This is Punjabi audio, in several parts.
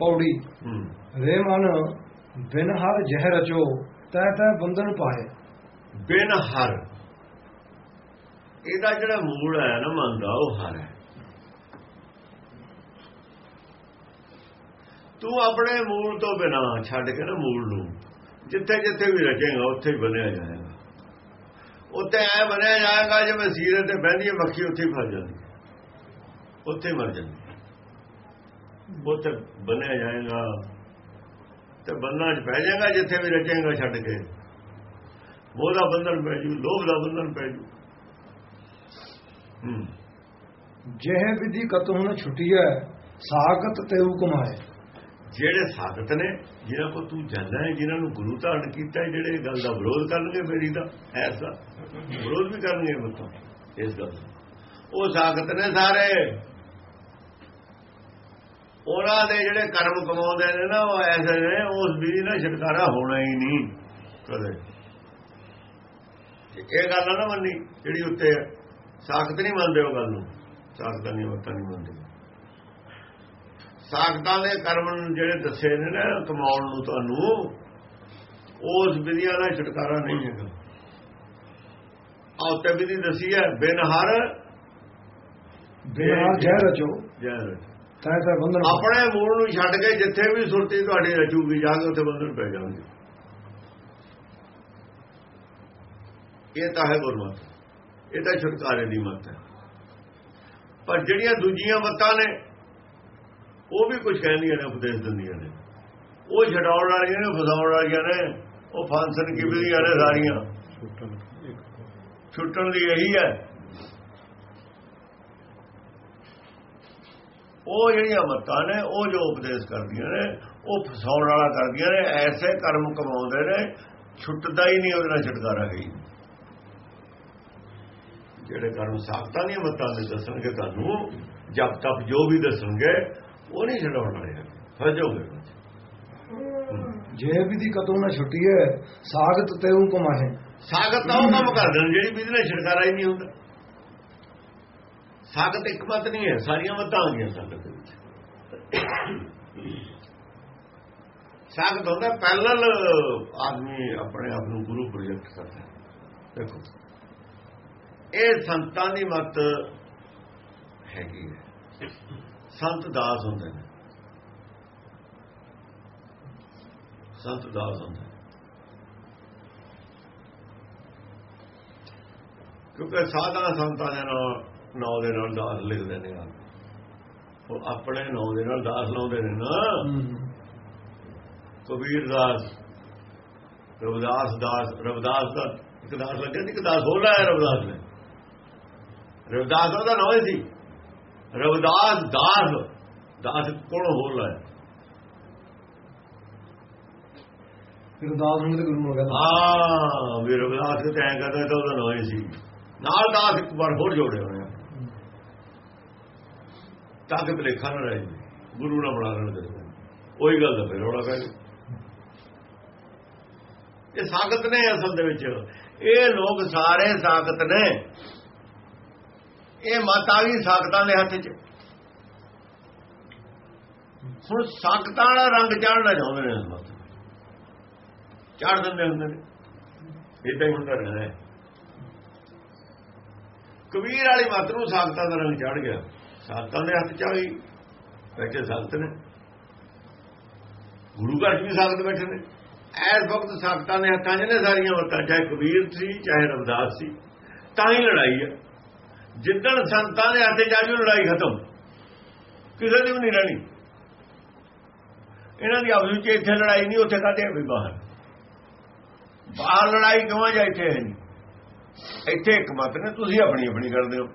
ਪੌੜੀ। ਰੇ ਮਨ ਬਿਨ ਹਰ ਜ਼ਹਿਰ ਰਚੋ ਤੈ ਤੈ ਬੰਧਨ ਪਾਏ। ਬਿਨ ਹਰ। ਇਹਦਾ ਜਿਹੜਾ ਮੂਲ ਹੈ ਨਾ ਮਨ ਦਾ ਉਹ ਹਰ ਹੈ। ਤੂੰ ਆਪਣੇ ਮੂਲ ਤੋਂ ਬਿਨਾ ਛੱਡ ਕੇ ਨਾ ਮੂਲ ਨੂੰ ਜਿੱਥੇ ਜਿੱਥੇ ਵੀ ਰਚੇਗਾ ਉੱਥੇ ਹੀ ਬਣਿਆ ਜਾਏਗਾ। ਉੱਥੇ ਐ ਬਣਿਆ ਜਾਏਗਾ ਜਿਵੇਂ ਸੀਰੇ ਤੇ ਬਹਿੰਦੀ ਮੱਖੀ ਉੱਥੇ ਹੀ ਫਸ ਜਾਂਦੀ। ਉੱਥੇ ਮਰ ਜਾਂਦੀ ਹੈ। ਉੱਥੇ ਬਣਿਆ ਜਾਏਗਾ। ਤੇ ਬੰਨਾਂ 'ਚ ਪੈ ਜਾਏਗਾ ਜਿੱਥੇ ਵੀ ਰਚੇਗਾ ਛੱਡ ਕੇ। ਮੋਹ ਦਾ ਬੰਧਨ ਪੈ ਜੂ ਲੋਭ ਦਾ ਬੰਧਨ ਪੈ ਜੂ। ਹੂੰ। ਜਹ ਵਿਧੀ ਕਤਹੁ ਨ ਛੁਟੀਐ ਸਾਖਤ ਤੇਉ ਕਮਾਏ ਜਿਹੜੇ ਸਾਧਤ ਨੇ ਜਿਨ੍ਹਾਂ ਕੋ ਤੂੰ ਜਾਣਦਾ ਹੈ ਜਿਨ੍ਹਾਂ ਨੂੰ ਗੁਰੂ ਧਾਰਨ ਕੀਤਾ ਹੈ, ਜਿਹੜੇ ਗੱਲ ਦਾ ਵਿਰੋਧ ਕਰਨਗੇ ਮੇਰੀ ਦਾ ਐਸਾ ਵਿਰੋਧ ਵੀ ਕਰਨਗੇ ਮਤੋਂ ਇਸ ਗੱਲ। ਉਹ ਸਾਖਤ ਨੇ ਸਾਰੇ। ਉਹਨਾਂ ਦੇ ਜਿਹੜੇ ਕਰਮ ਕਮਾਉਂਦੇ ਨੇ ਨਾ ਉਹ ਐਸੇ ਨੇ ਉਸ ਵਿਧੀ ਨਾਲ ਛੁਟਕਾਰਾ ਹੋਣਾ ਹੀ ਨਹੀਂ ਕਦੇ। ਇਹ ਗੱਲ ਨਾ ਮੰਨੀ ਜਿਹੜੀ ਉੱਤੇ। ਸਾਖਤ ਨਹੀਂ ਮੰਨਦੇ ਉਹ ਗੱਲ ਨੂੰ। ਸਾਖਤਾਂ ਨਹੀਂ ਮਤਾਂ ਨਹੀਂ ਮੰਨਦੇ। ਸਾਖਤਾਂ ਦੇ ਕਰਮ ਨੂੰ ਜਿਹੜੇ ਦੱਸੇ ਨੇ ਨਾ ਕਮਾਉਣ ਨੂੰ ਤੁਹਾਨੂੰ ਉਸ ਵਿਧੀਆਂ ਦਾ ਛੁਟਕਾਰਾ ਨਹੀਂ ਹੈਗਾ। ਆਹ ਤੇ ਵਿਧੀ ਦਸੀ ਹੈ ਬਿਨ ਹਰ ਬਿਨ ਹਰ ਜ਼ਹਿਰ ਰਚੋ। ਤੈ ਤੈ ਬੰਧਨ ਪਾਏ। ਆਪਣੇ ਮੂਲ ਨੂੰ ਛੱਡ ਕੇ ਜਿੱਥੇ ਵੀ ਸੁਰਤੀ ਤੁਹਾਡੀ ਰਚੂਗੀ ਜਾ ਕੇ ਉੱਥੇ ਬੰਧਨ ਪੈ ਜਾਣਗੇ। ਇਹ ਤਾਂ ਹੈ ਗੁਰਮਤ ਇਹ ਤਾਂ ਛੁਟਕਾਰੇ ਦੀ ਮਤ ਹੈ। ਪਰ ਜਿਹੜੀਆਂ ਦੂਜੀਆਂ ਮਤਾਂ ਨੇ ਉਹ ਵੀ ਕੁਝ ਕਹਿੰਦੀਆਂ ਨੇ ਉਪਦੇਸ਼ ਦਿੰਦੀਆਂ ਨੇ। ਉਹ ਛਡਾਉਣ ਵਾਲੀਆਂ ਨੇ ਫਸਾਉਣ ਵਾਲੀਆਂ ਨੇ ਉਹ ਫਾਂਸਨ ਕੀ ਵਿਧੀਆਂ ਨੇ ਸਾਰੀਆਂ। ਛੁੱਟਣ ਦੀ ਇਹੀ ਹੈ। ਉਹ ਜਿਹੜੀਆਂ ਮਤਾਂ ਨੇ ਉਹ ਜੋ ਉਪਦੇਸ਼ ਕਰਦੀਆਂ ਨੇ ਉਹ ਫਸਾਉਣ ਵਾਲਾ ਕਰਦੀਆਂ ਨੇ ਐਸੇ ਕਰਮ ਕਮਾਉਂਦੇ ਨੇ ਛੁੱਟਦਾ ਹੀ ਨਹੀਂ ਉਹਦੇ ਨਾਲ ਛੁਟਕਾਰਾ ਹੈ ਹੀ ਨਹੀਂ। ਜਿਹੜੇ ਕਰਮ ਸਾਖਤਾਂ ਦੀਆਂ ਮਤਾਂ ਦੇ ਦੱਸਣਗੇ ਤੁਹਾਨੂੰ ਜਪ ਤਪ ਜੋ ਵੀ ਦੱਸਣਗੇ ਉਹ ਨਹੀਂ ਛਡਾਉਣ ਵਾਲੇ। ਫਸ ਜਾਓਗੇ ਜਹ ਵਿਧੀ ਕਤਹੁ ਨ ਛੁਟੀਐ ਸਾਖਤ ਤੇਉ ਕਮਾਏ ਸਾਖਤ ਤਾਂ ਉਹ ਕੰਮ ਕਰਦੇ ਨੇ ਜਿਹੜੀ ਵਿਧੀ ਨਾਲ ਛੁਟਕਾਰਾ ਹੀ ਨਹੀਂ ਹੁੰਦਾ ਸਾਖਤ ਇੱਕ ਮਤ ਨਹੀਂ ਹੈ, ਸਾਰੀਆਂ ਮਤਾਂ ਆ ਗਈਆਂ ਸਾਖਤ ਦੇ ਵਿੱਚ। ਸਾਖਤ ਹੁੰਦਾ ਪੈਰਲਲ ਆਦਮੀ ਆਪਣੇ ਆਪ ਨੂੰ ਗੁਰੂ ਪ੍ਰੋਜੈਕਟ ਕਰਦਾ ਦੇਖੋ, ਇਹ ਸੰਤਾਂ ਦੀ ਮਤ ਹੈਗੀ ਹੈ। ਸੰਤ ਦਾਸ ਹੁੰਦੇ ਨੇ। ਸੰਤ ਦਾਸ ਹੁੰਦੇ ਕਿਉਂਕਿ ਸਾਧਨਾ ਸੰਤਾਂ ਦੇ ਨਾਲ ਨਾਂ ਦੇ ਨਾਲ ਦਾਸ ਲਿਖਦੇ ਨੇ ਉਹ ਆਪਣੇ ਨਾਂ ਦੇ ਨਾਲ ਦਾਸ ਲਾਉਂਦੇ ਨੇ ਨਾ। ਕਬੀਰ ਦਾਸ ਰਵਿਦਾਸ ਦਾਸ ਰਵਿਦਾਸ ਦਾ ਇੱਕ ਦਾਸ ਲੱਗਿਆ ਸੀ ਇੱਕ ਦਾਸ ਹੋਰ ਲਾਇਆ ਰਵਿਦਾਸ ਨੇ। ਰਵਿਦਾਸ ਉਹਦਾ ਨਾਂ ਹੀ ਸੀ। ਰਵਿਦਾਸ ਦਾਸ ਦਾਸ ਕੋਲੋਂ ਹੋਰ ਲਾਇਆ। ਫਿਰ ਦਾਸ ਨੂੰ ਤੇ ਗੁਰੂ ਨੂੰ ਕਹਿੰਦਾ ਹਾਂ ਵੀ ਰਵਿਦਾਸ ਤੇ ਐਂ ਕਰਦਾ ਤਾਂ ਉਹਦਾ ਨਾਂ ਹੀ ਸੀ। ਨਾਲ ਦਾਸ ਇੱਕ ਵਾਰ ਹੋਰ ਜੋੜੇ ਹੋਏ ਆ ਤਾਂ ਕਿ ਭਲੇਖਾ ਨਾ ਰਹੇ। ਗੁਰੂ ਨਾ ਬਣਾ ਲੈਣ ਦੇ। ਉਹੀ ਗੱਲ ਦਾ ਫਿਰ ਰੌਲਾ ਪੈ ਗਿਆ। ਇਹ ਸਾਖਤ ਨੇ ਅਸਲ ਦੇ ਵਿੱਚ। ਇਹ ਲੋਕ ਸਾਰੇ ਸਾਖਤ ਨੇ। ਇਹ ਮਾਤਾ ਵੀ ਸਾਖਤਾਂ ਦੇ ਹੱਥ 'ਚ। ਹੁਣ ਸਾਖਤਾਂ ਵਾਲਾ ਰੰਗ ਚਾੜਨਾ ਚਾਹੁੰਦੇ ਨੇ ਇਸ ਚਾੜ ਦਿੰਦੇ ਹੁੰਦੇ ਨੇ। ਇਦਾਂ ਹੀ ਹੁੰਦਾ ਰਹਿੰਦਾ ਹੈ। ਕਬੀਰ ਵਾਲੀ ਮਤ ਨੂੰ ਸਾਖਤਾਂ ਦਾ ਰੰਗ ਚੜ ਗਿਆ। ਸਾਖਤਾਂ ਦੇ ਹੱਥ 'ਚ ਆ ਗਈ। ਬੈਠੇ ਸਾਖਤ ਨੇ। ਗੁਰੂ ਘਰ 'ਚ ਵੀ ਸਾਖਤ ਬੈਠੇ ਨੇ। ਐਸ ਵਕਤ ਸਾਖਤਾਂ ਦੇ ਹੱਥਾਂ 'ਚ ਨੇ ਸਾਰੀਆਂ ਮਤਾਂ ਚਾਹੇ ਕਬੀਰ ਸੀ, ਚਾਹੇ ਰਵਦਾਸ ਸੀ। ਤਾਂ ਹੀ ਲੜਾਈ ਹੈ ਜਿੱਦਣ ਸੰਤਾਂ ਦੇ ਹੱਥੇ ਜਾ ਕੇ ਲੜਾਈ ਖਤਮ। ਕਿਸੇ ਦੀ ਵੀ ਨਹੀਂ ਰਹਿਣੀ ਇਹਨਾਂ ਦੀ ਆਪਸ ਵਿੱਚ ਇੱਥੇ ਲੜਾਈ ਨਹੀਂ, ਉੱਥੇ ਕਾਹਦੇ ਵੀ ਬਾਹਰ। ਬਾਹਰ ਲੜਾਈ ਕਿਉਂ ਜਾ ਇੱਥੇ ਹੈ ਨਹੀਂ। ਇੱਥੇ ਇੱਕ ਮਤ ਨੇ, ਤੁਸੀਂ ਆਪਣੀ ਆਪਣੀ ਕਰਦੇ ਹੋ।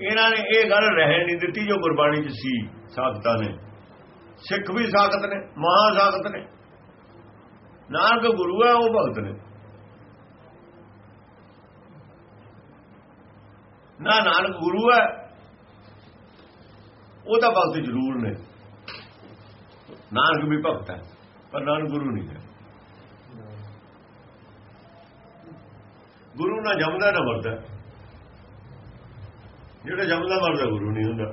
ਇਹਨਾਂ ਨੇ ਇਹ ਗੱਲ ਰਹਿਣ ਨਹੀਂ ਦਿੱਤੀ ਜੋ ਗੁਰਬਾਣੀ 'ਚ ਸੀ, ਸਾਖਤਾਂ ਨੇ। ਸਿੱਖ ਵੀ ਸਾਖਤ ਨੇ ਮਹਾ ਸਾਖਤ ਨੇ। ਨਾਨਕ ਗੁਰੂ ਹੈ ਉਹ ਭਗਤ ਨੇ। ਨਾ ਨਾਨਕ ਗੁਰੂ ਹੈ ਉਹ ਤਾਂ ਭਗਤ ਜ਼ਰੂਰ ਨੇ। ਨਾਨਕ ਵੀ ਭਗਤ ਹੈ, ਪਰ ਨਾਨਕ ਗੁਰੂ ਨਹੀਂ ਹੈ। ਗੁਰੂ ਨਾ ਜੰਮਦਾ, ਨਾ ਮਰਦਾ। ਜਿਹੜਾ ਜੰਮਦਾ ਮਰਦਾ ਗੁਰੂ ਨਹੀਂ ਹੁੰਦਾ।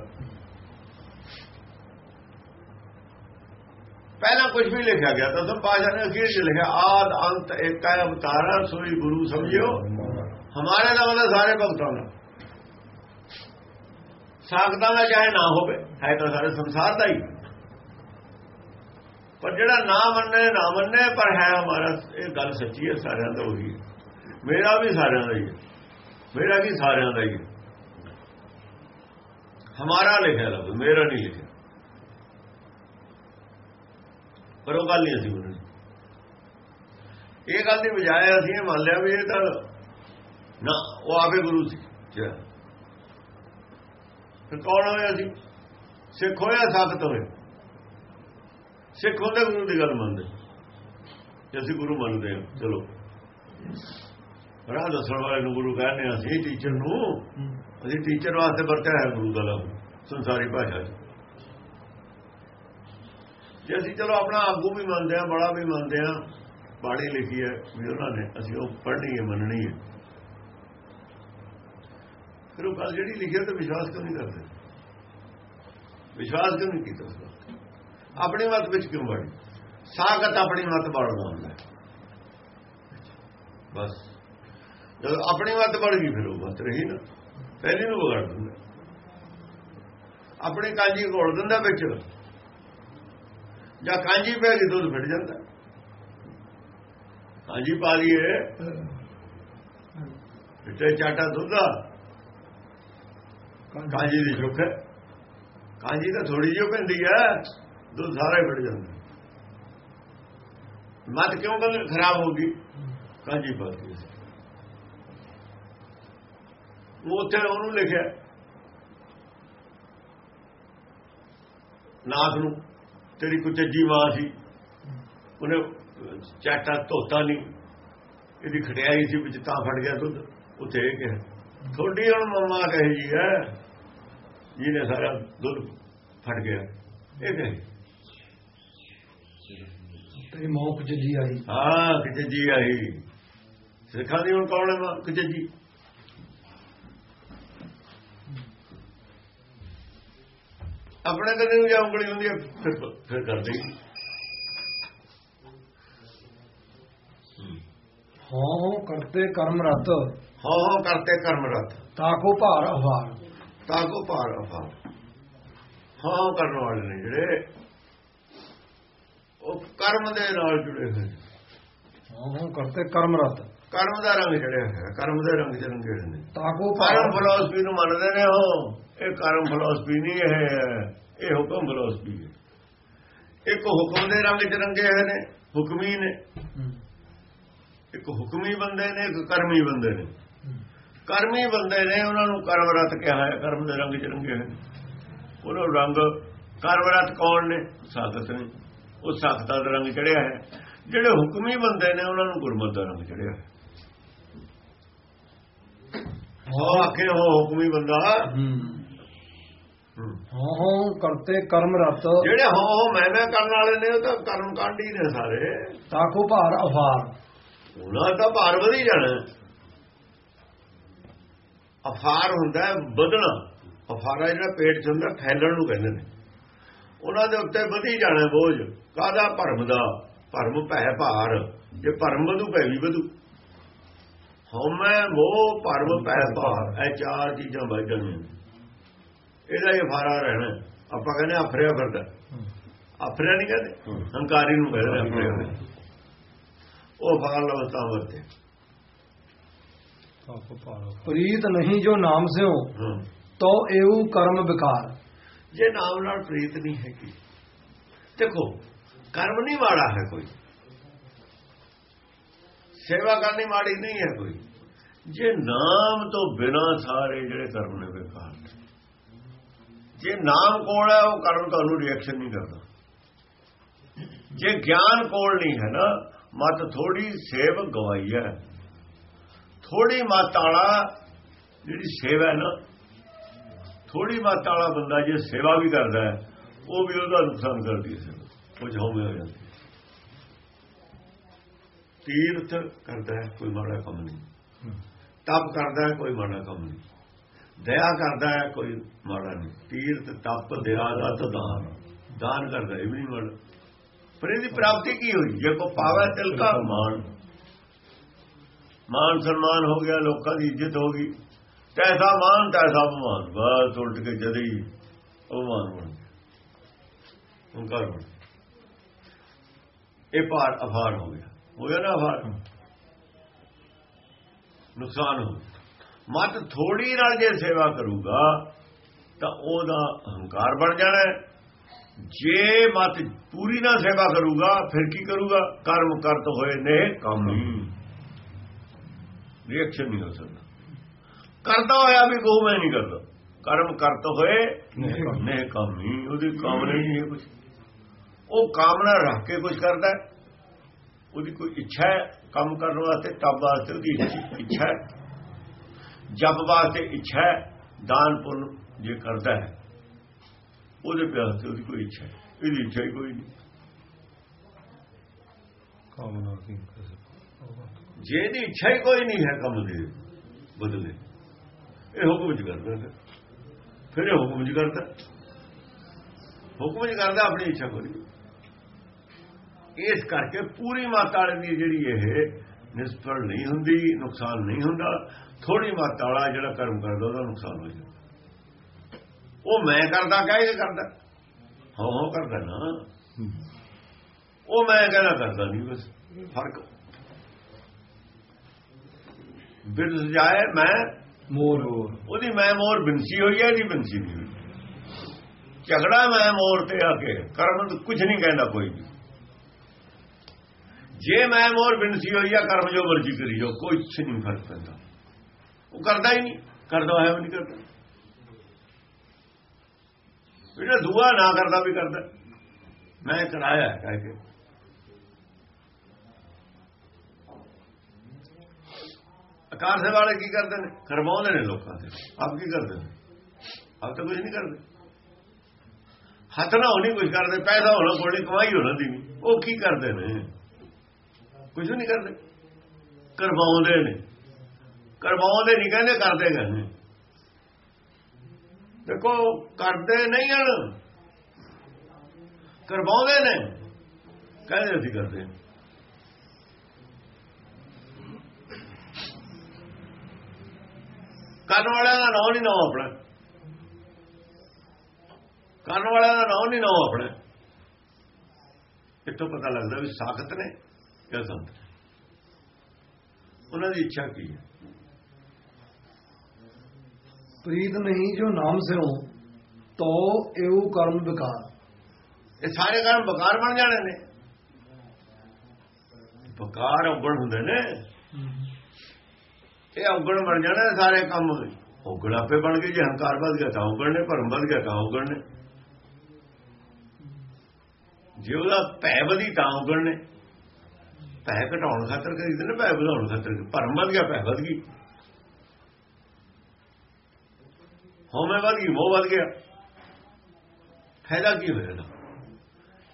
ਪਹਿਲਾਂ ਕੁਝ ਵੀ ਲਿਖਿਆ ਗਿਆ ਤਾਂ ਸਭ ਪਾਸ਼ਾ ਨੇ ਅਖੀਰ 'ਚ ਲਿਖਿਆ, ਆਦ, ਅੰਤ ਇੱਕ ਹੈ ਅਵਤਾਰਾ ਸੋਈ ਗੁਰੂ ਸਮਝਿਓ। ਹਮਾਰੇ ਦਾ ਮਤਲਬ ਸਾਰੇ ਭਗਤਾਂ ਦਾ ਸਾਖਤਾਂ ਦਾ ਚਾਹੇ ਨਾ ਹੋਵੇ, ਹੈ ਤਾਂ ਸਾਰੇ ਸੰਸਾਰ ਦਾ ਹੀ। ਪਰ ਜਿਹੜਾ ਨਾ ਮੰਨੇ ਨਾ ਮੰਨੇ, ਪਰ ਹੈ ਹਮਾਰਾ, ਇਹ ਗੱਲ ਸੱਚੀ ਹੈ, ਸਾਰਿਆਂ ਦਾ ਉਹੀ ਹੈ। ਮੇਰਾ ਵੀ ਸਾਰਿਆਂ ਦਾ ਹੀ ਹੈ। ਮੇਰਾ ਵੀ ਸਾਰਿਆਂ ਦਾ ਹੀ ਹੈ। ਹਮਾਰਾ ਲਿਖਿਆ ਲਫ਼ਜ਼ ਮੇਰਾ ਨਹੀਂ ਲਿਖਿਆ ਪਰ ਉਹ ਗੱਲ ਨਹੀਂ ਅਸੀਂ ਮੰਨਣੀ ਇਹ ਗੱਲ ਦੀ ਬਜਾਏ ਅਸੀਂ ਇਹ ਮੰਨ ਲਿਆ ਵੀ ਇਹ ਤਾਂ ਨਾ ਉਹ ਆਪੇ ਗੁਰੂ ਸੀ ਜੀ ਫਿਰ ਕੌਣ ਹੋਇਆ ਸੀ ਸਿੱਖ ਹੋਇਆ ਸਾਖਤ ਹੋਇਆ ਸਿੱਖ ਹੁੰਦੇ ਗੁਰੂ ਦੀ ਗੱਲ ਮੰਨਦੇ ਜੇ ਅਸੀਂ ਗੁਰੂ ਮੰਨਦੇ ਹਾਂ ਚਲੋ ਰਾਹ ਦੱਸਣ ਵਾਲੇ ਨੂੰ ਗੁਰੂ ਕਹਿੰਦੇ ਅਸੀਂ ਟੀਚਰ ਨੂੰ ਅਸੀਂ ਟੀਚਰ ਵਾਸਤੇ ਵਰਤਿਆ ਹੈ ਗੁਰੂ ਦਾ ਲਫ਼ਜ਼ ਸੰਸਾਰੀ ਭਾਸ਼ਾ 'ਚ। ਜੇ ਅਸੀਂ ਚਲੋ ਆਪਣਾ ਆਗੂ ਵੀ ਮੰਨਦੇ ਆ ਬੜਾ ਵੀ ਮੰਨਦੇ ਆ ਬਾਣੀ ਲਿਖੀ ਹੈ ਵੀ ਉਹਨਾਂ ਨੇ, ਅਸੀਂ ਉਹ ਪੜ੍ਹਨੀ ਹੈ, ਮੰਨਣੀ ਹੈ। ਫਿਰ ਉਹ ਗੱਲ ਜਿਹੜੀ ਲਿਖੀ ਹੈ ਤੇ ਵਿਸ਼ਵਾਸ ਕਿਉਂ ਨਹੀਂ ਕਰਦੇ? ਵਿਸ਼ਵਾਸ ਕਿਉਂ ਨਹੀਂ ਕੀਤਾ ਆਪਣੀ ਮਤ ਵਿੱਚ ਕਿਉਂ ਵੜੀ? ਸਾਖਤ ਆਪਣੀ ਮਤ ਵੜਦਾ ਹੁੰਦਾ ਹੈ। ਬਸ। ਜਦੋਂ ਆਪਣੀ ਮਤ ਵੜ ਗਈ ਫਿਰ ਉਹ ਮਤ ਰਹੀ ਨਾ। ਪਹਿਲੀ ਨੂੰ ਵਿਗਾੜ ਦਿੰਦਾ ਆਪਣੀ ਕਾਂਜੀ ਘੋਲ ਦਿੰਦਾ ਵਿੱਚ। ਜਾਂ ਕਾਂਜੀ ਪੈ ਗਈ ਦੁੱਧ ਫਟ ਜਾਂਦਾ। ਕਾਂਜੀ ਪਾ ਲਈਏ। ਤੇ ਚਾਟਾ ਦੁੱਧ। ਕਾਂਜੀ ਦੀ ਸੁੱਖ ਹੈ। ਕਾਂਜੀ ਤਾਂ ਥੋੜੀ ਜਿਹੀ ਪੈਂਦੀ ਹੈ। ਦੁੱਧ ਸਾਰਾ ਹੀ ਫਟ ਜਾਂਦਾ। ਮਤ ਕਿਉਂ ਗੱਲ ਖਰਾਬ ਹੋ ਗਈ? ਕਾਂਜੀ ਪਾ ਕੇ ਉੱਥੇ ਉਹਨੂੰ ਲਿਖਿਆ। ਨਾਥ ਨੂੰ ਤੇਰੀ ਕੁਚੱਜੀ ਮਾਂ ਸੀ। ਉਹਨੇ ਚਾਟਾ ਧੋਤਾ ਨਹੀਂ ਇਹਦੀ ਖਟਿਆਈ ਸੀ ਵਿੱਚ ਤਾਂ ਫਟ ਗਿਆ ਦੁੱਧ। ਉੱਥੇ ਇਹ ਕਿਹਾ ਥੋੜੀ ਹੁਣ ਮੰਮਾ ਕਹੇ ਜੀ ਹੈ ਜਿਹਨੇ ਸਾਰਾ ਦੁੱਧ ਫਟ ਗਿਆ। ਇਹ ਕਹੇ। ਤੇਰੀ ਮੌਕ ਜੱਜੀ ਆਈ। ਹਾਂ ਕੁਚੱਜੀ ਆਈ। ਸਿੱਖਾਂ ਦੀ ਹੁਣ ਕੌਣ ਹੈ ਮਾਂ? ਕੁਚੱਜੀ। ਆਪਣੇ ਕਦੇ ਨੂੰ ਜਾਂ ਉਂਗਲੀ ਹੁੰਦੀ ਹੈ ਫਿਰ ਫਿਰ ਕਰਦੇ। ਹੀ। ਹਾਂ ਕਰਤੇ ਕਰਮ ਰਤ। ਹਾਂ ਹਾਂ ਕਰਤੇ ਕਰਮ ਰਤ। ਤਾਕੋ ਭਾਰ ਅਵਾਰ। ਤਾਕੋ ਭਾਰ ਅਫਾਰ ਹਾਂ ਕਰਨ ਵਾਲੇ ਨੇ ਜਿਹੜੇ ਉਹ ਕਰਮ ਦੇ ਨਾਲ ਜੁੜੇ ਹੋਏ। ਹਾਂ ਹਾਂ ਕਰਤੇ ਕਰਮ ਰਤ। ਕਰਮ ਦਾ ਰੰਗ ਚੜਿਆ ਹੋਇਆ ਕਰਮ ਦੇ ਰੰਗ ਚ ਰੰਗੇ ਨੇ ਤਾਕੋ ਕਰਮ ਫਿਲਾਸਫੀ ਨੂੰ ਮੰਨਦੇ ਨੇ ਉਹ। ਇਹ ਕਰਮ ਫਿਲਾਸਫੀ ਨਹੀਂ ਇਹ ਇਹ ਹੁਕਮ ਫਿਲਾਸਫੀ ਹੈ। ਇੱਕ ਹੁਕਮ ਦੇ ਰੰਗ ਚ ਰੰਗੇ ਹੋਏ ਨੇ ਹੁਕਮੀ ਨੇ। ਹੂੰ, ਇੱਕ ਹੁਕਮੀ ਬੰਦੇ ਨੇ ਇੱਕ ਕਰਮੀ ਬੰਦੇ ਨੇ। ਹੂੰ, ਕਰਮੀ ਬੰਦੇ ਨੇ ਉਹਨਾਂ ਨੂੰ ਕਰਮਰਤ ਕਿਹਾ ਹੈ ਕਰਮ ਦੇ ਰੰਗ ਚ ਰੰਗੇ ਹੋਏ ਨੇ। ਉਹਨਾਂ ਰੰਗ ਕਰਮਰਤ ਕੌਣ ਨੇ? ਸਾਖਤ ਨੇ। ਉਹ ਸਾਖਤਾਂ ਦਾ ਰੰਗ ਚੜਿਆ ਹੈ। ਜਿਹੜੇ ਹੁਕਮੀ ਬੰਦੇ ਨੇ ਉਹਨਾਂ ਨੂੰ ਗੁਰਮਤ ਦਾ ਰੰਗ ਚੜਿਆ ਹੈ। ਉਹ ਆਖੇ ਉਹ ਹੁਕਮੀ ਬੰਦਾ। ਹੂੰ। ਹੂੰ। ਹਾਂ ਹਾਂ ਕਰਤੇ ਕਰਮ ਰਤ। ਜਿਹੜੇ ਹੋ ਹੋ ਮੈਂ ਮੈਂ ਕਰਨ ਵਾਲੇ ਨੇ ਉਹ ਤਾਂ ਕਰਮ ਕਾਂਡੀ ਨੇ ਸਾਰੇ। ਤਾਕੋ ਭਾਰ ਅਵਾਰ ਉਹਨਾਂ ਦਾ ਭਾਰ ਵਧੀ ਜਾਣਾ। ਅਫਾਰ ਹੁੰਦਾ ਹੈ ਵਧਣਾ। ਅਫਾਰਾ ਜਿਹੜਾ ਪੇਟ ਚ ਹੁੰਦਾ ਫੈਲਣ ਨੂੰ ਕਹਿੰਦੇ ਨੇ। ਉਹਨਾਂ ਦੇ ਉੱਤੇ ਵਧੀ ਜਾਣਾ ਬੋਝ। ਕਾਦਾ ਭਰਮ ਦਾ? ਭਰਮ ਭੈ ਭਾਰ। ਜੇ ਭਰਮ ਵਧੂ ਭੈ ਵੀ ਵਧੂ। ਹਉਮੈ ਮੋਹ ਭਰਮ ਭੈ ਭਾਰ ਇਹ ਚਾਰ ਚੀਜ਼ਾਂ ਵੱਜ ਜਾਣੀਆਂ। ਇਹਦਾ ਇਹ ਫਾਰਾ ਰਹਿਣਾ। ਆਪਾਂ ਕਹਿੰਦੇ ਅਫਰਿਆ ਫਿਰਦਾ। ਅਫਰਿਆ ਨਹੀਂ ਕਹਿੰਦੇ? ਹੰਕਾਰੀ ਨੂੰ ਕਹਿੰਦੇ ਫਿਰਦਾ। ਉਹ ਫਾਲ ਅਵਸਥਾ ਵਰਤੇ। ਪ੍ਰੀਤ ਨਹੀਂ ਜੋ ਨਾਮ ਸਿਓ ਹਾਂ। ਤੋ ਇਹੂ ਕਰਮ ਵਿਕਾਰ। ਜੇ ਨਾਮ ਨਾਲ ਪ੍ਰੀਤ ਨਹੀਂ ਹੈਗੀ ਦੇਖੋ ਕਰਮ ਨਹੀਂ ਮਾੜਾ ਹੈ ਕੋਈ। ਸੇਵਾ ਕਰਨੀ ਮਾੜੀ ਨਹੀਂ ਹੈ ਕੋਈ। ਜੇ ਨਾਮ ਤੋਂ ਬਿਨਾ ਸਾਰੇ ਜਿਹੜੇ ਕਰਮ ਨੇ ਬੇਕਾਰ ਜੇ ਨਾਮ ਕੋਲ ਹੈ, ਉਹ ਕਰਮ ਤੁਹਾਨੂੰ ਰਿਐਕਸ਼ਨ ਨਹੀਂ ਕਰਦਾ। ਜੇ ਗਿਆਨ ਕੋਲ ਨਹੀਂ ਹੈ ਨਾ, ਮਤ ਥੋੜੀ ਸੇਵ ਗਵਾਈ ਹੈ। ਥੋੜੀ ਮਤ ਵਾਲਾ ਜਿਹੜੀ ਸੇਵਾ ਹੈ ਨਾ ਥੋੜੀ ਮਤ ਵਾਲਾ ਬੰਦਾ ਜੇ ਸੇਵਾ ਵੀ ਕਰਦਾ ਹੈ, ਉਹ ਵੀ ਉਹਦਾ ਨੁਕਸਾਨ ਕਰਦੀ ਹੈ ਸੇਵਾ। ਕੁਝ ਹੋਵੇ ਹੋ ਜਾਂਦੀ ਤੀਰਥ ਕਰਦਾ ਹੈ ਕੋਈ ਮਾੜਾ ਕੰਮ ਨਹੀਂ। ਤਪ ਕਰਦਾ ਹੈ ਕੋਈ ਮਾੜਾ ਕੰਮ ਨਹੀਂ। ਦਇਆ ਕਰਦਾ ਹੈ ਕੋਈ ਮਾੜਾ ਨਹੀਂ। ਤੀਰਥ ਤਪ ਦਇਆ ਦਾ ਦਾਨ। ਦਾਨ ਕਰਦਾ ਇਹ ਵੀ ਨਹੀਂ ਮਾੜਾ। ਪਰ ਇਹਦੀ ਪ੍ਰਾਪਤੀ ਕੀ ਹੋਈ? ਜੇ ਕੋ ਪਾਵੇ ਤਿਲ ਕਾ ਮਾਨ ਮਾਨ ਸਨਮਾਨ ਹੋ ਗਿਆ ਲੋਕਾਂ ਦੀ ਇੱਜ਼ਤ ਹੋ ਗਈ। ਤੈਸਾ ਮਾਨ ਤੈਸਾ ਅਪਮਾਨ। ਬਸ ਉਲਟ ਕੇ ਜਦੀ ਅਪਮਾਨ ਬਣ ਗਿਆ। ਹੰਕਾਰ ਬਣ। ਇਹ ਪਾਰ ਅਫਾਰ ਹੋ ਗਿਆ। ਹੋ ਗਿਆ ਨਾ ਅਫਾਰ ਨੁਕਸਾਨ ਹੋ। ਮਤ ਥੋੜੀ ਨਾਲ ਜੇ ਸੇਵਾ ਕਰੂਗਾ ਤਾਂ ਉਹਦਾ ਹੰਕਾਰ ਬਣ ਜਾਣਾ। ਜੇ ਮਤ ਪੂਰੀ ਨਾਲ ਸੇਵਾ ਕਰੂਗਾ ਫਿਰ ਕੀ ਕਰੂਗਾ? ਕਰਮ ਕਰਤ ਹੋਏ ਨੇ ਕੰਮ। ਰਿਐਕਸ਼ਨ ਨਹੀਂ ਹੋ ਸਕਦਾ। ਕਰਦਾ ਹੋਇਆ ਵੀ ਕਹੂ ਮੈਂ ਨਹੀਂ ਕਰਦਾ। ਕਰਮ ਕਰਤ ਹੋਏ ਨੇ ਕੰਮ। ਹੀ ਉਹਦੀ ਕਾਮਨਾ ਹੀ ਨਹੀਂ ਹੈ ਕੁਝ ਉਹ ਕਾਮਨਾ ਰੱਖ ਕੇ ਕੁਝ ਕਰਦਾ ਹੈ। ਉਹਦੀ ਕੋਈ ਇੱਛਾ ਹੈ ਕੰਮ ਕਰਨ ਵਾਸਤੇ ਤਪ ਵਾਸਤੇ ਉਹਦੀ ਇੱਛ- ਹੈ। ਜਪ ਵਾਸਤੇ ਇੱਛਾ ਹੈ ਦਾਨ ਪੁੰਨ ਜੇ ਕਰਦਾ ਹੈ ਉਹਦੇ ਪਿਆਰ ਤੇ ਉਹਦੀ ਕੋਈ ਇੱਛਾ ਹੈ। ਇਹਦੀ ਇੱਛਾ ਹੀ ਕੋਈ ਨਹੀਂ। ਕਾਮਨਾ ਕੀ ਕਰ ਸਕਦਾ? ਜੇ ਇਹਦੀ ਇੱਛਾ ਹੀ ਕੋਈ ਨਹੀਂ ਹੈ ਕੰਮ ਦੇ ਬਦਲੇ ਇਹ ਹੁਕਮ ਚ ਕਰਦਾ ਫਿਰ ਇਹ ਹੁਕਮ ਚ ਕਰਦਾ ਹੁਕਮ ਚ ਕਰਦਾ ਆਪਣੀ ਇੱਛਾ ਕੋਈ ਨਹੀਂ। ਇਸ ਕਰਕੇ ਪੂਰੀ ਮਾਤਾ ਵਾਲੀ ਦੀ ਜਿਹੜੀ ਇਹ ਨਿਸਫਲ ਨਹੀਂ ਹੁੰਦੀ ਨੁਕਸਾਨ ਨਹੀਂ ਹੁੰਦਾ। ਥੋੜੀ ਮਾਤਾ ਵਾਲਾ ਜਿਹੜਾ ਕਰਮ ਕਰਦਾ ਉਹਦਾ ਨੁਕਸਾਨ ਹੋ ਜਾਂਦਾ। ਉਹ ਮੈਂ ਕਰਦਾ ਕਹਿ ਕੇ ਕਰਦਾ। ਹਾਂ ਹਾਂ ਕਰਦਾ ਨਾ। ਉਹ ਮੈਂ ਕਹਿੰਦਾ ਕਰਦਾ ਨਹੀਂ ਬਸ ਫ਼ਰਕ। ਬਿਰਸ ਜਾਏ ਮੈਂ ਮੋਰ ਉਹਦੀ ਮੈਂ ਮੋਰ ਬਿੰਸੀ ਹੋਈ ਹੈ ਇਹਦੀ ਬਿੰਸੀ ਨਹੀਂ ਹੋਈ। ਝਗੜਾ ਮੈਂ ਮੋਰ ਤੇ ਆ ਕੇ ਕਰਮ ਨੂੰ ਕੁਝ ਨਹੀਂ ਕਹਿੰਦਾ ਕੋਈ ਵੀ। ਜੇ ਮੈਂ ਮੋਰ ਬਿੰਸੀ ਹੋਈ ਆ, ਕਰਮ ਜੋ ਮਰਜ਼ੀ ਕਰੀ ਜੋ ਕੋਈ ਕੁਛ ਨਹੀਂ ਫ਼ਰਕ ਪੈਂਦਾ। ਉਹ ਕਰਦਾ ਹੀ ਨਹੀਂ, ਕਰਦਾ ਹੋਇਆ ਵੀ ਨਹੀਂ ਕਰਦਾ। ਜਿਹੜਾ ਦੁਆ ਨਾ ਕਰਦਾ ਵੀ ਕਰਦਾ। ਮੈਂ ਕਰਾਇਆ ਕਹਿ ਕੇ। ਅਕਾਰ ਸੇ ਵਾਲੇ ਕੀ ਕਰਦੇ ਨੇ? ਕਰਵਾਉਂਦੇ ਨੇ ਲੋਕਾਂ ਦੇ। ਆਪ ਕੀ ਕਰਦੇ ਨੇ? ਆਪ ਤਾਂ ਕੁਝ ਨਹੀਂ ਕਰਦੇ। ਹੱਥ ਨਾ ਹੋਣੀ ਕੁਝ ਕਰਦੇ, ਪੈਸਾ ਹੋਣਾ ਕੋਈ ਕਮਾਈ ਹੋਣਾ ਦੀ ਨਹੀਂ। ਉਹ ਕੀ ਕਰਦੇ ਨੇ? ਕੁਝ ਨਹੀਂ ਕਰਦੇ। ਕਰਵਾਉਂਦੇ ਨੇ। ਕਰਵਾਉਂਦੇ ਨਹੀਂ, ਕਹਿੰਦੇ ਕਰਦੇ ਕਹਿੰਦੇ ਦੇਖੋ, ਕਰਦੇ ਨਹੀਂ ਹਨ। ਕਰਵਾਉਂਦੇ ਨੇ। ਕਹਿੰਦੇ ਅਸੀਂ ਕਰਦੇ ਹਾਂ। ਕਰਨ ਵਾਲਿਆਂ ਦਾ ਨਾਂ ਨਹੀਂ ਨਾਂ ਆਪਣਾ। ਕਰਨ ਵਾਲਿਆਂ ਦਾ ਨਾਂ ਨਹੀਂ ਨਾਂ ਆਪਣਾ। ਇੱਥੋਂ ਪਤਾ ਲੱਗਦਾ ਵੀ ਸਾਖਤ ਨੇ। ਸੰਤ? ਨੇ ਉਹਨਾਂ ਦੀ ਇੱਛਾ ਕੀ ਹੈ? ਪ੍ਰੀਤ ਨਹੀਂ ਜੋ ਨਾਮ ਸਿਰੋਂ ਤੋ ਇਹੋ ਕਰਮ ਵਿਕਾਰ। ਇਹ ਸਾਰੇ ਕਰਮ ਬਕਾਰ ਬਣ ਜਾਣੇ ਨੇ। ਬਕਾਰ ਔਗਣ ਹੁੰਦੇ ਨੇ। ਇਹ ਔਗਣ ਬਣ ਜਾਣੇ ਸਾਰੇ ਕੰਮ ਔਗਣ ਆਪੇ ਬਣ ਗਏ ਜੇ ਹੰਕਾਰ ਵੱਧ ਗਿਆ ਤਾਂ ਔਗਣ ਨੇ ਭਰਮ ਵੱਧ ਗਿਆ ਤਾਂ ਔਗਣ ਨੇ। ਜੇ ਉਹਦਾ ਭੈ ਵਧੀ ਤਾਂ ਔਗਣ ਨੇ। ਭੈ ਘਟਾਉਣ ਖਾਤਰ ਕਰੀਦੇ ਨੇ ਭੈ ਵਧਾਉਣ ਖਾਤਰ ਭਰਮ ਵੱਧ ਗਿਆ ਭੈ ਵੱਧ ਗਈ ਹਉਮੈ ਵੱਧ ਗਈ, ਮੋਹ ਵੱਧ ਗਿਆ। ਫਾਇਦਾ ਕੀ ਹੋਇਆ ਇਹਦਾ?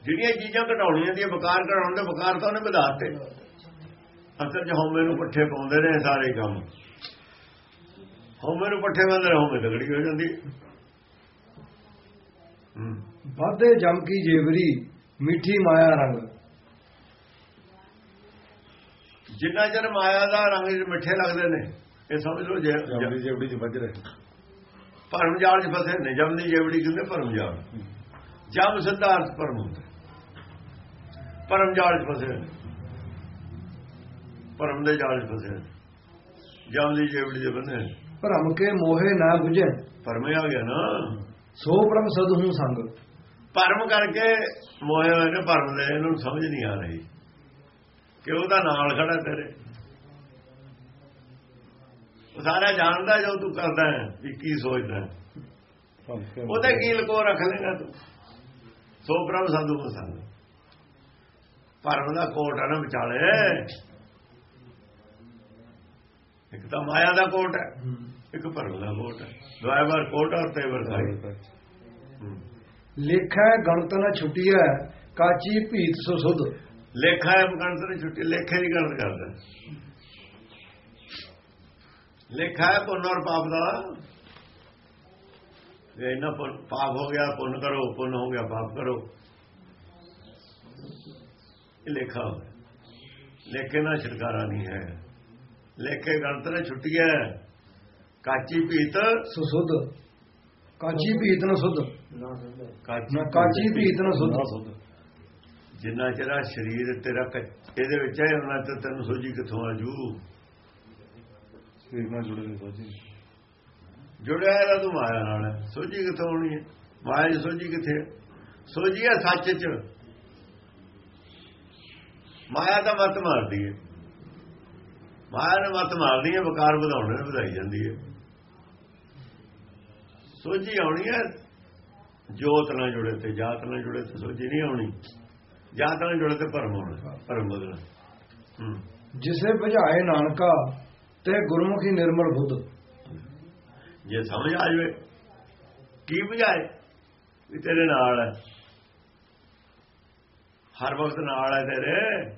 ਜਿਹੜੀਆਂ ਚੀਜ਼ਾਂ ਘਟਾਉਣੀਆਂ ਦੀਆਂ ਬਕਾਰ ਘਟਾਉਣ ਦੇ ਵਕਾਰ ਤਾਂ ਉਹਨੇ ਵਧਾਤੇ ਅਸਲ 'ਚ ਹਉਮੈ ਨੂੰ ਪੱਠੇ ਪਾਉਂਦੇ ਨੇ ਸਾਰੇ ਕੰਮ। ਹਉਮੈ ਨੂੰ ਪੱਠੇ ਪਾਉਂਦੇ ਨੇ, ਹਉਮੈ ਤਗੜੀ ਹੋ ਜਾਂਦੀ ਹੂੰ। ਵਾਧੇ ਜਮ ਕੀ ਜੇਵਰੀ, ਮਿੱਠੀ ਮਾਇਆ ਰੰਗ। ਜਿੰਨਾ ਚਿਰ ਮਾਇਆ ਦਾ ਰੰਗ ਮਿੱਠੇ ਲੱਗਦੇ ਨੇ ਇਹ ਸਮਝ ਲਓ ਜੇ ਜਬੜੀ ਜਬੜੀ ਚ ਵੱਜ ਰਹੇ। ਭਰਮ ਜਾਲ 'ਚ ਫਸੇ ਨੇ ਜਮਦੀ ਜੇਵੜੀ ਕਹਿੰਦੇ ਭਰਮ ਜਾਲ। ਜਮ ਸਿਧਾਰਥ ਭਰਮ ਹੁੰਦਾ। ਭਰਮ ਜਾਲ 'ਚ ਫਸੇ ਨੇ। ਭਰਮ ਦੇ ਜਾਲ 'ਚ ਫਸੇ ਨੇ। ਜਮਦੀ ਜੇਵੜੀ ਦੇ ਬੰਦੇ ਨੇ। ਭਰਮ ਕੇ ਮੋਹੇ ਨਾ 부ਝੈ ਭਰਮੇ ਆ ਗਿਆ ਨਾ। ਸੋ ਪ੍ਰਭ ਸਦਹੂ ਸੰਗ। ਭਰਮ ਕਰਕੇ ਮੋਏ ਹੋਏ ਨੇ ਭਰਮ ਦੇ ਇਹਨੂੰ ਸਮਝ ਨਹੀਂ ਆ ਰਹੀ। ਕਿ ਉਹਦਾ ਨਾਲ ਖੜਾ ਤੇਰੇ। ਉਹ ਸਾਰਾ ਜਾਣਦਾ ਜੋ ਤੂੰ ਕਰਦਾ ਹੈ ਵੀ ਕੀ ਸੋਚਦਾ ਹੈ। ਉਹਦੇ ਕੀ ਲਕੋ ਰੱਖ ਲੇਗਾ ਤੂੰ? ਸੋ ਪ੍ਰਭ ਸਾਧੂ ਸੰਗ ਭਰਮ ਦਾ ਕੋਟ ਹੈ ਨਾ ਵਿਚਾਲੇ। ਇੱਕ ਤਾਂ ਮਾਇਆ ਦਾ ਕੋਟ ਹੈ ਇੱਕ ਭਰਮ ਦਾ ਕੋਟ ਹੈ। ਦੁਆਇਵਰ ਕੋਟ ਔਰ ਤੇਵਰ ਹੂੰ। ਲੇਖਾ ਗਣਤ ਨਾ ਛੁੱਟੀਐ ਕਾਚੀ ਭੀਤ ਸੋ ਸੁਧ। ਲੇਖਾ ਹੈ ਗਣਤ ਨੇ ਛੁੱਟੀ ਲੇਖੇ ਦੀ ਗਣਤ ਕਰਦਾ। ਲੇਖਾ ਹੈ ਪੁੰਨ ਔਰ ਪਾਪ ਦਾ। ਜੇ ਇਹਨਾਂ ਪਾਪ ਹੋ ਗਿਆ ਪੁੰਨ ਕਰੋ ਪੁੰਨ ਹੋ ਗਿਆ ਪਾਪ ਕਰੋ। ਇਹ ਲੇਖਾ ਲੇਖੇ ਨਾਲ ਛੁਟਕਾਰਾ ਨਹੀਂ ਹੈ। ਲੇਖੇ ਗਲਤ ਨੇ ਛੁੱਟੀਆਂ ਕਾਚੀ ਪੀਤ ਸੁਸੁੱਧ। ਕਾਚੀ ਭੀਤ ਨ ਸੁਧ। ਕਾਚੀ ਨਾ ਕਾਚੀ ਭੀਤ ਨ ਸੁਧ। ਜਿੰਨਾ ਚਿਰ ਸਰੀਰ ਤੇਰਾ ਇਹਦੇ ਵਿੱਚ ਹੈ ਉਹਨਾਂ ਤੇ ਤੈਨੂੰ ਸੋਝੀ ਕਿੱਥੋਂ ਆਜੂ ਸਰੀਰ ਨਾਲ ਜੁੜੇ ਸਾਜੀ ਜੁੜਿਆ ਇਹਦਾ ਤੂੰ ਮਾਇਆ ਨਾਲ। ਸੋਝੀ ਕਿੱਥੋਂ ਆਉਣੀ ਹੈ? ਮਾਇਆ ਦੀ ਸੋਝੀ ਕਿੱਥੇ? ਸੋਝੀ ਹੈ ਸੱਚ 'ਚ। ਮਾਇਆ ਤਾਂ ਮਤ ਮਾਰਦੀ ਹੈ। ਮਾਇਆ ਨੇ ਮਤ ਮਾਰਦੀ ਹੈ ਵਕਾਰ ਵਧਾਉਣ ਨੇ ਵਧਾਈ ਜਾਂਦੀ ਹੈ। ਸੋਝੀ ਆਉਣੀ ਹੈ ਜੋਤ ਨਾਲ ਜੁੜੇ ਤੇ ਜਾਤ ਨਾਲ ਜੁੜੇ ਤੇ ਸੋਝੀ ਨਹੀਂ ਆਉਣੀ। ਜਾਤ ਨਾਲ ਜੁੜੇ ਤੇ ਭਰਮ ਹੋਣਾ ਭਰਮ ਬਦਲਣਾ। ਜਿਸੇ ਭਜਾਏ ਨਾਨਕਾ ਤੇ ਗੁਰਮੁਖੀ ਨਿਰਮਲ ਬੁੱਧ। ਜੇ ਸਮਝ ਆ ਜਾਵੇ ਕੀ ਬੁਝਾਏ ਵੀ ਤੇਰੇ ਨਾਲ ਹੈ ਹਰ ਵਕਤ ਨਾਲ ਹੈ ਤੇਰੇ।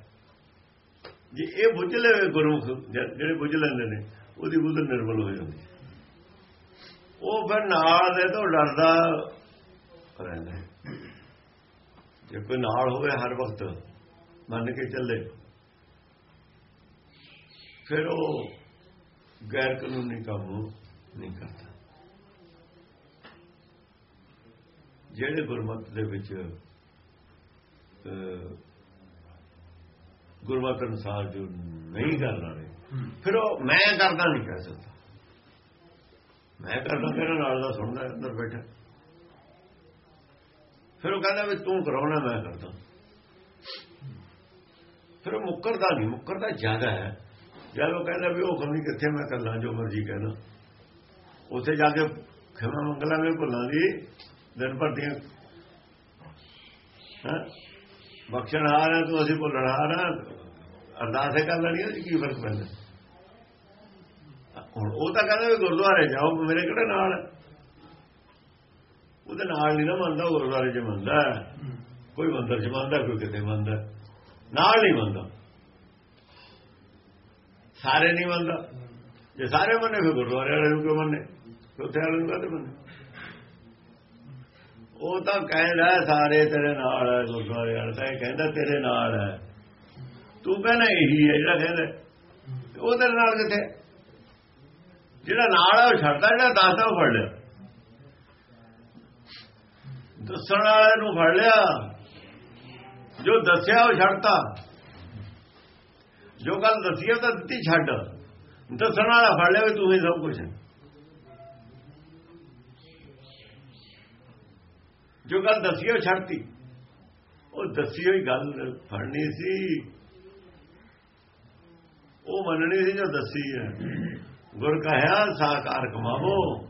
ਜੇ ਇਹ ਬੁੱਝ ਲਵੇ ਗੁਰਮੁਖ ਜ- ਜਿਹੜੇ ਬੁੱਝ ਲੈਂਦੇ ਨੇ ਉਹਦੀ ਬੁੱਧ ਨਿਰਮਲ ਹੋ ਜਾਂਦੀ। ਉਹ ਫਿਰ ਨਾਲ ਦੇ ਤੋਂ ਡਰਦਾ ਰਹਿੰਦਾ। ਜੇ ਕੋਈ ਨਾਲ ਹੋਵੇ ਹਰ ਵਕਤ ਮੰਨ ਕੇ ਚੱਲੇ। ਫਿਰ ਉਹ ਗੈਰ ਕਾਨੂੰਨੀ ਕੰਮ ਨਹੀਂ ਕਰਦਾ। ਜਿਹੜੇ ਗੁਰਮਤ ਦੇ ਵਿੱਚ ਗੁਰਮਤ ਅਨੁਸਾਰ ਜੋ ਨਹੀਂ ਕਰ ਰਹੇ ਫਿਰ ਉਹ ਮੈਂ ਕਰਦਾ ਨਹੀਂ ਕਹਿ ਸਕਦਾ। ਮੈਂ ਕਰਦਾ ਤੇਰੇ ਨਾਲ ਦਾ ਸੁਣਦਾ ਅੰਦਰ ਬੈਠਾ। ਫਿਰ ਉਹ ਕਹਿੰਦਾ ਵੀ ਤੂੰ ਕਰਾਉਣਾ ਮੈਂ ਕਰਦਾ ਫਿਰ ਉਹ ਮੁੱਕਰਦਾ ਨਹੀਂ, ਮੁੱਕਰਦਾ ਜ਼ਿਆਦਾ ਹੈ। ਜਦ ਉਹ ਕਹਿੰਦਾ ਵੀ ਉਹ ਖਮੀ ਕਿੱਥੇ ਮੈਂ ਕਰ ਲਾਂ ਜੋ ਮਰਜ਼ੀ ਕਹਿਣਾ ਉੱਥੇ ਜਾ ਕੇ ਖਿਮਾ ਮੰਗਲਾਂਗੇ ਵੀ ਦੀ, ਦਿਨ ਭਰ ਦੀਆਂ। ਹੈਂ? ਬਖਸ਼ਣ ਆ ਰਿਹਾ ਤੂੰ, ਅਸੀਂ ਭੁੱਲਣ ਆ ਰਿਹਾ ਅਰਦਾਸ ਹੀ ਕਰ ਲੈਣੀ ਹੈ ਕੀ ਫ਼ਰਕ ਪੈਂਦਾ? ਹੁਣ ਉਹ ਤਾਂ ਕਹਿੰਦਾ ਵੀ ਗੁਰਦੁਆਰੇ ਜਾਓ, ਮੇਰੇ ਕਿਹੜੇ ਨਾਲ? ਉਹਦੇ ਨਾਲ ਨਹੀਂ ਨਾ ਮੰਨਦਾ ਉਹ ਗੁਰਦੁਆਰੇ 'ਚ ਮੰਨਦਾ ਕੋਈ ਮੰਦਰ 'ਚ ਮੰਨਦਾ, ਕੋਈ ਕਿਤੇ ਮੰਨਦਾ ਨਾਲ ਨਹੀਂ ਮੰਨਦਾ। ਸਾਰੇ ਨਹੀਂ ਮੰਨਦਾ। ਜੇ ਸਾਰੇ ਮੰਨੇ, ਫਿਰ ਗੁਰਦੁਆਰੇ ਵਾਲੇ ਨੂੰ ਕਿਉਂ ਮੰਨੇ? ਫਿਰ ਉੱਥੇ ਵਾਲੇ ਨੂੰ ਕਾਹਤੇ ਮੰਨੇ? ਉਹ ਤਾਂ ਕਹਿੰਦਾ ਸਾਰੇ ਤੇਰੇ ਨਾਲ ਹੈ, ਗੁਰਦੁਆਰੇ ਵਾਲਾ ਤਾਂ ਇਹ ਕਹਿੰਦਾ, ਤੇਰੇ ਨਾਲ ਹੈ। ਤੂੰ ਕਹਿੰਦਾ ਇਹੀ ਹੈ ਜਿਹੜਾ ਕਹਿੰਦਾ ਉਹ ਤੇਰੇ ਨਾਲ ਕਿੱਥੇ ਜਿਹੜਾ ਨਾਲ ਹੈ, ਉਹ ਛੱਡਦਾ, ਜਿਹੜਾ ਦੱਸਦਾ, ਉਹ ਫੜ ਲਿਆ। ਦੱਸਣ ਵਾਲੇ ਨੂੰ ਫੜ ਲਿਆ। ਜੋ ਦੱਸਿਆ ਉਹ ਛੱਡਤਾ। ਜੋ ਗੱਲ ਦੱਸੀ ਉਹ ਤਾਂ ਦਿੱਤੀ ਛੱਡ। ਦੱਸਣ ਵਾਲਾ ਫੜ ਲਿਆ ਵੀ ਤੂੰ ਹੀ ਸਭ ਕੁਝ ਜੋ ਗੱਲ ਦੱਸੀ ਉਹ ਛੱਡਤੀ। ਉਹ ਦੱਸੀ ਹੋਈ ਗੱਲ ਫੜਨੀ ਸੀ। ਉਹ ਮੰਨਣੀ ਸੀ ਜੋ ਦੱਸੀ ਹੈ ਗੁਰ ਕਹਿਆ ਸਾਕਾਰ ਕਮਾਵੋ।